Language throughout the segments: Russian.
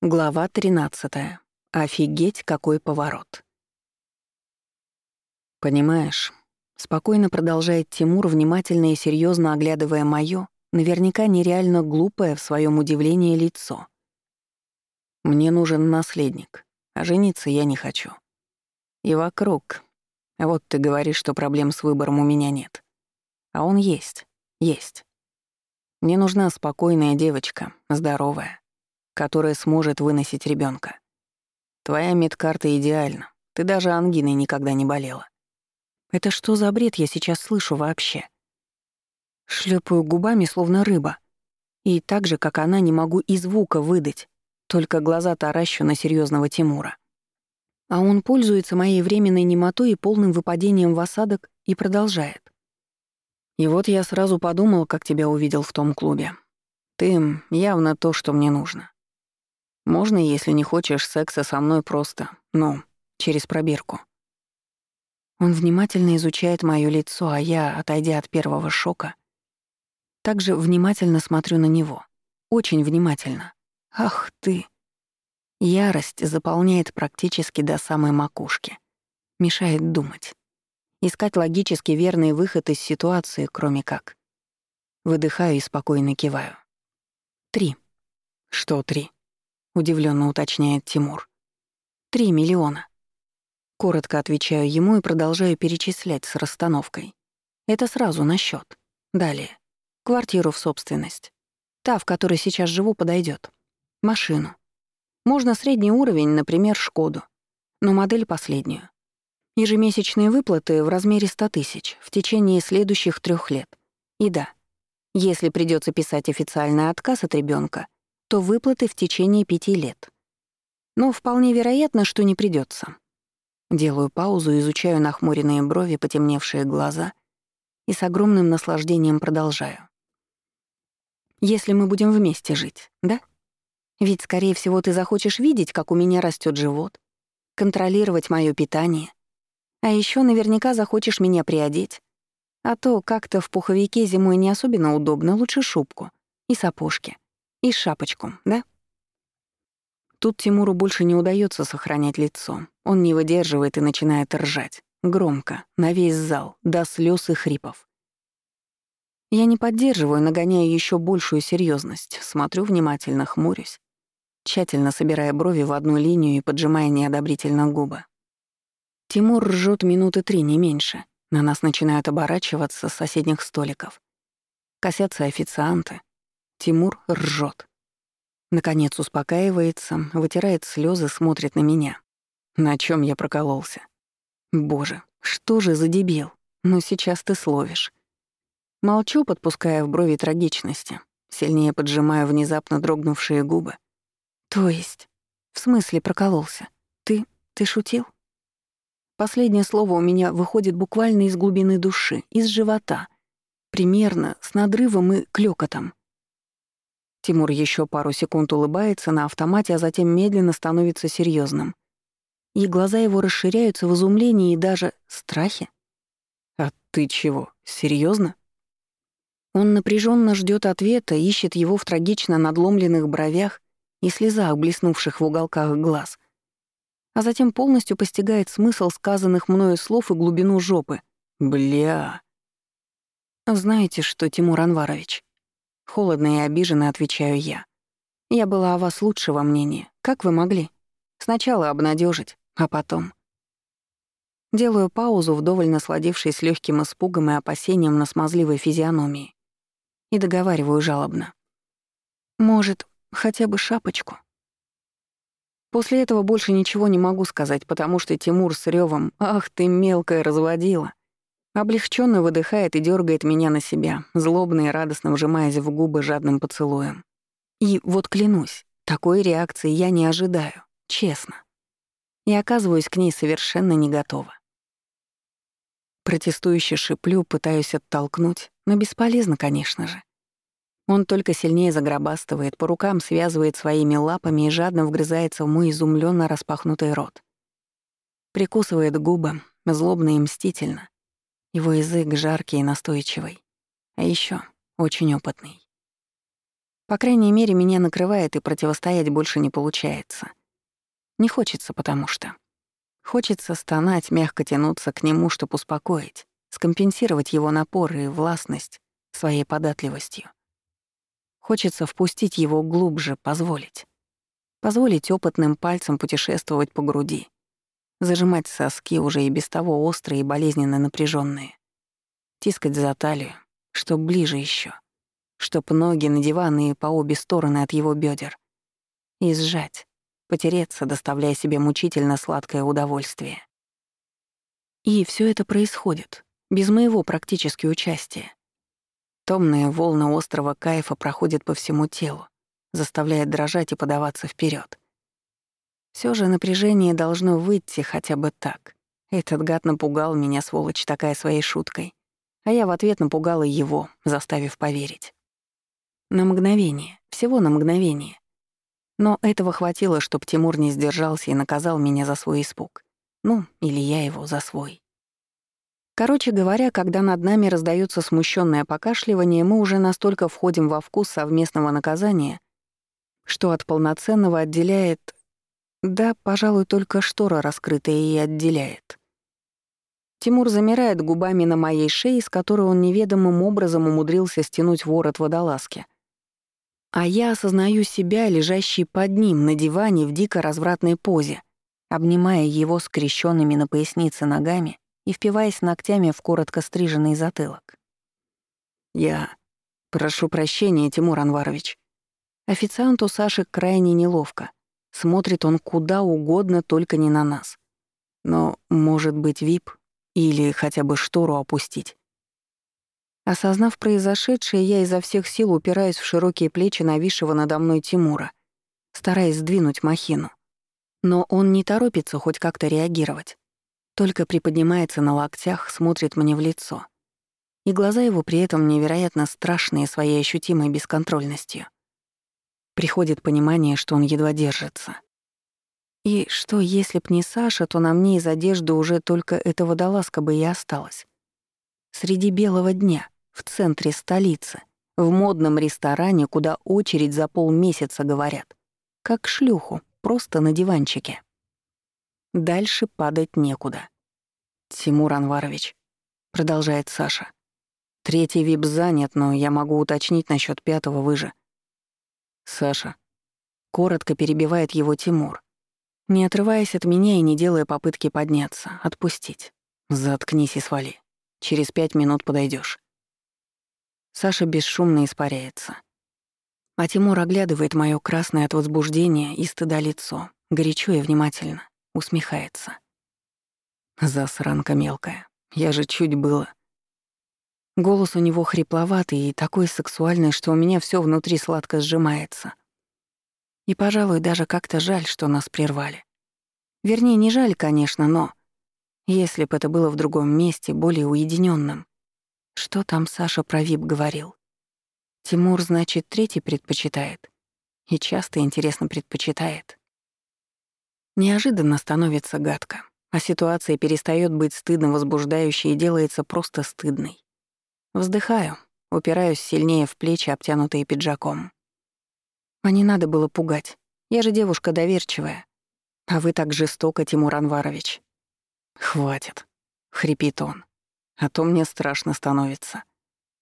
Глава 13. Офигеть, какой поворот. Понимаешь, спокойно продолжает Тимур, внимательно и серьезно оглядывая моё, наверняка нереально глупое в своем удивлении лицо. Мне нужен наследник, а жениться я не хочу. И вокруг. Вот ты говоришь, что проблем с выбором у меня нет. А он есть, есть. Мне нужна спокойная девочка, здоровая, которая сможет выносить ребенка. Твоя медкарта идеальна. Ты даже ангиной никогда не болела. Это что за бред я сейчас слышу вообще? Шлепаю губами, словно рыба. И так же, как она, не могу и звука выдать, только глаза таращу на серьезного Тимура. А он пользуется моей временной немотой и полным выпадением в осадок и продолжает. И вот я сразу подумал, как тебя увидел в том клубе. Ты явно то, что мне нужно. Можно, если не хочешь секса со мной просто, ну, через пробирку. Он внимательно изучает моё лицо, а я, отойдя от первого шока, также внимательно смотрю на него. Очень внимательно. Ах ты! Ярость заполняет практически до самой макушки. Мешает думать. Искать логически верный выход из ситуации, кроме как. Выдыхаю и спокойно киваю. Три. Что три? Удивленно уточняет Тимур. Три миллиона. Коротко отвечаю ему и продолжаю перечислять с расстановкой. Это сразу на счет. Далее. Квартиру в собственность. Та, в которой сейчас живу, подойдет. Машину. Можно средний уровень, например, Шкоду. Но модель последнюю. Ежемесячные выплаты в размере 100 тысяч в течение следующих трех лет. И да, если придется писать официальный отказ от ребенка, то выплаты в течение пяти лет. Но вполне вероятно, что не придется. Делаю паузу, изучаю нахмуренные брови, потемневшие глаза и с огромным наслаждением продолжаю. Если мы будем вместе жить, да? Ведь, скорее всего, ты захочешь видеть, как у меня растет живот, контролировать мое питание, а еще наверняка захочешь меня приодеть. А то как-то в пуховике зимой не особенно удобно, лучше шубку и сапожки. И шапочку, да? Тут Тимуру больше не удается сохранять лицо. Он не выдерживает и начинает ржать. Громко, на весь зал, до слез и хрипов. Я не поддерживаю, нагоняя еще большую серьезность, смотрю внимательно, хмурюсь, тщательно собирая брови в одну линию и поджимая неодобрительно губы. Тимур ржет минуты три, не меньше. На нас начинают оборачиваться с соседних столиков. Косятся официанты. Тимур ржет. Наконец успокаивается, вытирает слезы, смотрит на меня. На чем я прокололся? Боже, что же за дебил? Ну сейчас ты словишь. Молчу, подпуская в брови трагичности, сильнее поджимая внезапно дрогнувшие губы. То есть? В смысле прокололся? Ты... ты шутил? Последнее слово у меня выходит буквально из глубины души, из живота. Примерно, с надрывом и клёкотом. Тимур еще пару секунд улыбается на автомате, а затем медленно становится серьезным. И глаза его расширяются в изумлении и даже страхе. «А ты чего, серьезно? Он напряженно ждет ответа, ищет его в трагично надломленных бровях и слезах, блеснувших в уголках глаз. А затем полностью постигает смысл сказанных мною слов и глубину жопы. «Бля...» «Знаете что, Тимур Анварович?» Холодно и обиженно отвечаю я. Я была о вас лучшего мнения. Как вы могли? Сначала обнадежить, а потом... Делаю паузу, вдоволь насладившись легким испугом и опасением на смазливой физиономии. И договариваю жалобно. Может, хотя бы шапочку? После этого больше ничего не могу сказать, потому что Тимур с ревом «Ах ты, мелкая разводила!» Облегченно выдыхает и дергает меня на себя, злобно и радостно вжимаясь в губы жадным поцелуем. И вот клянусь, такой реакции я не ожидаю, честно. И оказываюсь к ней совершенно не готова. Протестующе шиплю, пытаюсь оттолкнуть, но бесполезно, конечно же. Он только сильнее загробастывает, по рукам связывает своими лапами и жадно вгрызается в мой изумленно распахнутый рот. Прикусывает губы, злобно и мстительно, его язык жаркий и настойчивый, а еще очень опытный. По крайней мере, меня накрывает и противостоять больше не получается. Не хочется, потому что. Хочется стонать, мягко тянуться к нему, чтобы успокоить, скомпенсировать его напор и властность своей податливостью. Хочется впустить его глубже, позволить. Позволить опытным пальцам путешествовать по груди. Зажимать соски, уже и без того острые и болезненно напряженные, Тискать за талию, чтоб ближе еще, Чтоб ноги на диваны по обе стороны от его бедер. И сжать, потереться, доставляя себе мучительно сладкое удовольствие. И все это происходит, без моего практически участия. Томные волны острого кайфа проходят по всему телу, заставляя дрожать и подаваться вперед. Все же напряжение должно выйти хотя бы так. Этот гад напугал меня, сволочь такая, своей шуткой. А я в ответ напугала его, заставив поверить. На мгновение, всего на мгновение. Но этого хватило, чтобы Тимур не сдержался и наказал меня за свой испуг. Ну, или я его за свой. Короче говоря, когда над нами раздается смущенное покашливание, мы уже настолько входим во вкус совместного наказания, что от полноценного отделяет... Да, пожалуй, только штора раскрытая и отделяет. Тимур замирает губами на моей шее, с которой он неведомым образом умудрился стянуть ворот водолазки. А я осознаю себя, лежащей под ним на диване в дико развратной позе, обнимая его скрещенными на пояснице ногами и впиваясь ногтями в коротко стриженный затылок. «Я прошу прощения, Тимур Анварович». Официанту Саши крайне неловко. Смотрит он куда угодно, только не на нас. Но, может быть, вип или хотя бы штору опустить. Осознав произошедшее, я изо всех сил упираюсь в широкие плечи нависшего надо мной Тимура, стараясь сдвинуть махину. Но он не торопится хоть как-то реагировать. Только приподнимается на локтях, смотрит мне в лицо. И глаза его при этом невероятно страшные своей ощутимой бесконтрольностью. Приходит понимание, что он едва держится. И что, если б не Саша, то на мне из одежды уже только эта водолазка бы и осталась. Среди белого дня, в центре столицы, в модном ресторане, куда очередь за полмесяца говорят. Как шлюху, просто на диванчике. Дальше падать некуда. «Тимур Анварович», — продолжает Саша. «Третий вип занят, но я могу уточнить насчет пятого выже». «Саша». Коротко перебивает его Тимур, не отрываясь от меня и не делая попытки подняться, отпустить. «Заткнись и свали. Через пять минут подойдешь. Саша бесшумно испаряется. А Тимур оглядывает моё красное от возбуждения и стыда лицо, горячо и внимательно, усмехается. Засранка мелкая. Я же чуть было. Голос у него хрипловатый и такой сексуальный, что у меня все внутри сладко сжимается. И, пожалуй, даже как-то жаль, что нас прервали. Вернее, не жаль, конечно, но... Если бы это было в другом месте, более уединенном. Что там Саша про ВИП говорил? Тимур, значит, третий предпочитает. И часто, интересно, предпочитает. Неожиданно становится гадко а ситуация перестает быть стыдно возбуждающей и делается просто стыдной. Вздыхаю, упираюсь сильнее в плечи, обтянутые пиджаком. А не надо было пугать. Я же девушка доверчивая. А вы так жестоко, Тимур Анварович. Хватит, хрипит он. А то мне страшно становится.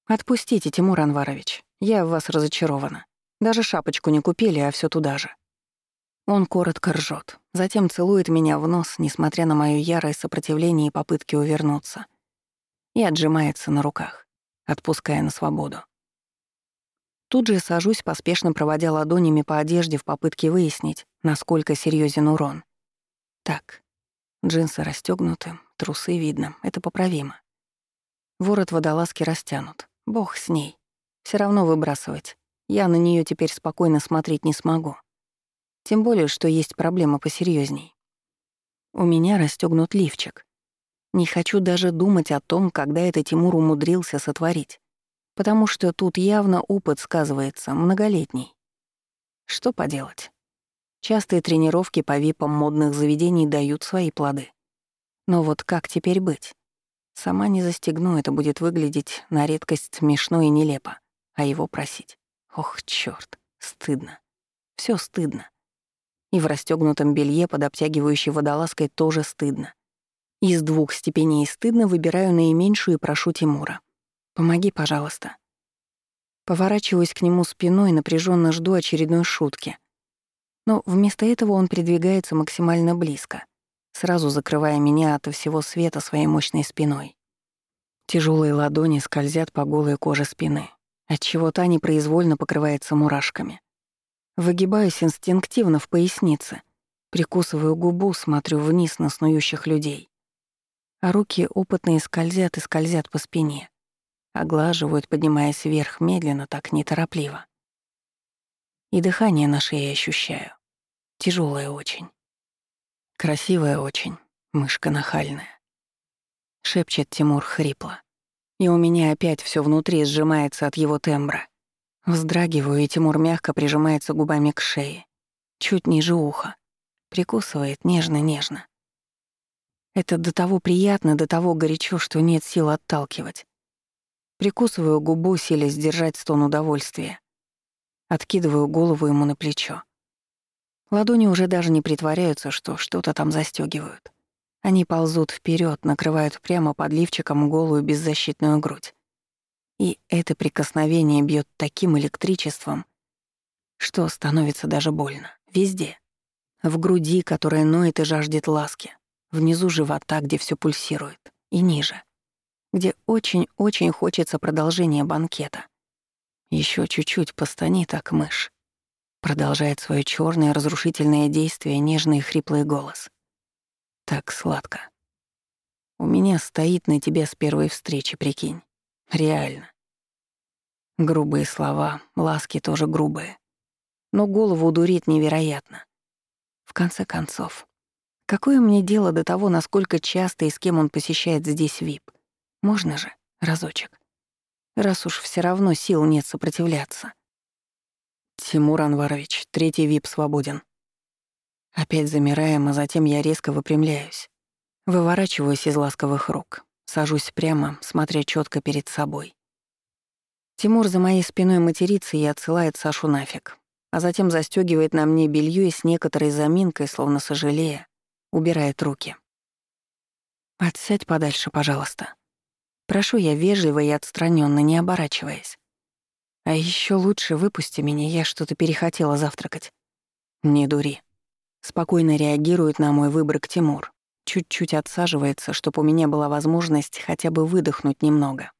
Отпустите, Тимур Анварович. Я в вас разочарована. Даже шапочку не купили, а все туда же. Он коротко ржет, затем целует меня в нос, несмотря на моё ярое сопротивление и попытки увернуться, и отжимается на руках, отпуская на свободу. Тут же сажусь, поспешно проводя ладонями по одежде в попытке выяснить, насколько серьезен урон. Так, джинсы расстегнуты, трусы видно, это поправимо. Ворот водолазки растянут. Бог с ней. Все равно выбрасывать. Я на нее теперь спокойно смотреть не смогу. Тем более, что есть проблема посерьезней. У меня расстегнут лифчик. Не хочу даже думать о том, когда это Тимур умудрился сотворить. Потому что тут явно опыт сказывается, многолетний. Что поделать? Частые тренировки по випам модных заведений дают свои плоды. Но вот как теперь быть? Сама не застегну, это будет выглядеть на редкость смешно и нелепо. А его просить? Ох, чёрт, стыдно. Всё стыдно. И в расстёгнутом белье под обтягивающей водолазкой тоже стыдно. Из двух степеней стыдно выбираю наименьшую и прошу Тимура. «Помоги, пожалуйста». Поворачиваюсь к нему спиной, напряженно жду очередной шутки. Но вместо этого он придвигается максимально близко, сразу закрывая меня от всего света своей мощной спиной. Тяжелые ладони скользят по голой коже спины, отчего та непроизвольно покрывается мурашками. Выгибаюсь инстинктивно в пояснице, прикусываю губу, смотрю вниз на снующих людей а руки опытные скользят и скользят по спине, оглаживают, поднимаясь вверх медленно, так неторопливо. И дыхание на шее ощущаю. Тяжелое очень. Красивое очень, мышка нахальная. Шепчет Тимур хрипло. И у меня опять все внутри сжимается от его тембра. Вздрагиваю, и Тимур мягко прижимается губами к шее, чуть ниже уха. Прикусывает нежно-нежно. Это до того приятно, до того горячо, что нет сил отталкивать. Прикусываю губу, силясь сдержать стон удовольствия. Откидываю голову ему на плечо. Ладони уже даже не притворяются, что что-то там застёгивают. Они ползут вперед, накрывают прямо под лифчиком голую беззащитную грудь. И это прикосновение бьет таким электричеством, что становится даже больно. Везде. В груди, которая ноет и жаждет ласки, внизу живота, где все пульсирует, и ниже, где очень-очень хочется продолжения банкета. Еще чуть-чуть постани так мышь. Продолжает свое черное разрушительное действие нежный хриплый голос. Так сладко. У меня стоит на тебе с первой встречи, прикинь. Реально. Грубые слова, ласки тоже грубые. Но голову дурит невероятно. В конце концов, Какое мне дело до того, насколько часто и с кем он посещает здесь ВИП? Можно же, разочек. Раз уж все равно сил нет сопротивляться. Тимур Анварович, третий ВИП свободен. Опять замираем, а затем я резко выпрямляюсь. Выворачиваюсь из ласковых рук. Сажусь прямо, смотря четко перед собой. Тимур за моей спиной матерится и отсылает Сашу нафиг, а затем застегивает на мне белье и с некоторой заминкой, словно сожалея, убирает руки. «Отсядь подальше, пожалуйста. Прошу я вежливо и отстраненно, не оборачиваясь. А еще лучше выпусти меня, я что-то перехотела завтракать. Не дури. Спокойно реагирует на мой выбор Тимур. Чуть-чуть отсаживается, чтобы у меня была возможность хотя бы выдохнуть немного.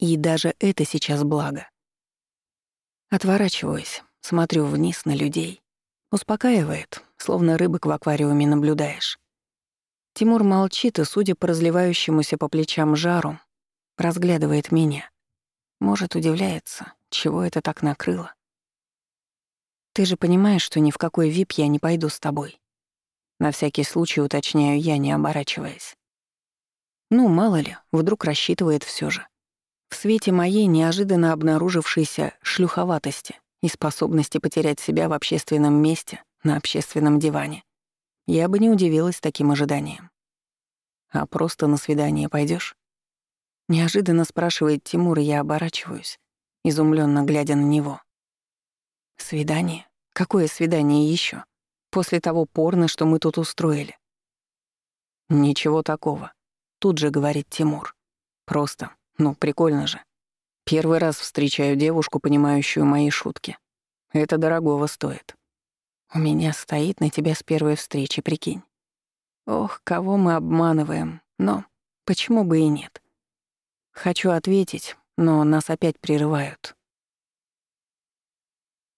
И даже это сейчас благо. Отворачиваюсь, смотрю вниз на людей. Успокаивает, словно рыбок в аквариуме наблюдаешь. Тимур молчит и, судя по разливающемуся по плечам жару, разглядывает меня. Может, удивляется, чего это так накрыло. «Ты же понимаешь, что ни в какой вип я не пойду с тобой?» На всякий случай уточняю я, не оборачиваясь. Ну, мало ли, вдруг рассчитывает все же. В свете моей неожиданно обнаружившейся шлюховатости и способности потерять себя в общественном месте на общественном диване. Я бы не удивилась таким ожиданием. «А просто на свидание пойдешь? Неожиданно спрашивает Тимур, и я оборачиваюсь, изумленно глядя на него. «Свидание? Какое свидание еще? После того порно, что мы тут устроили?» «Ничего такого», — тут же говорит Тимур. «Просто, ну, прикольно же. Первый раз встречаю девушку, понимающую мои шутки. Это дорогого стоит. У меня стоит на тебя с первой встречи, прикинь. Ох, кого мы обманываем, но почему бы и нет? Хочу ответить, но нас опять прерывают.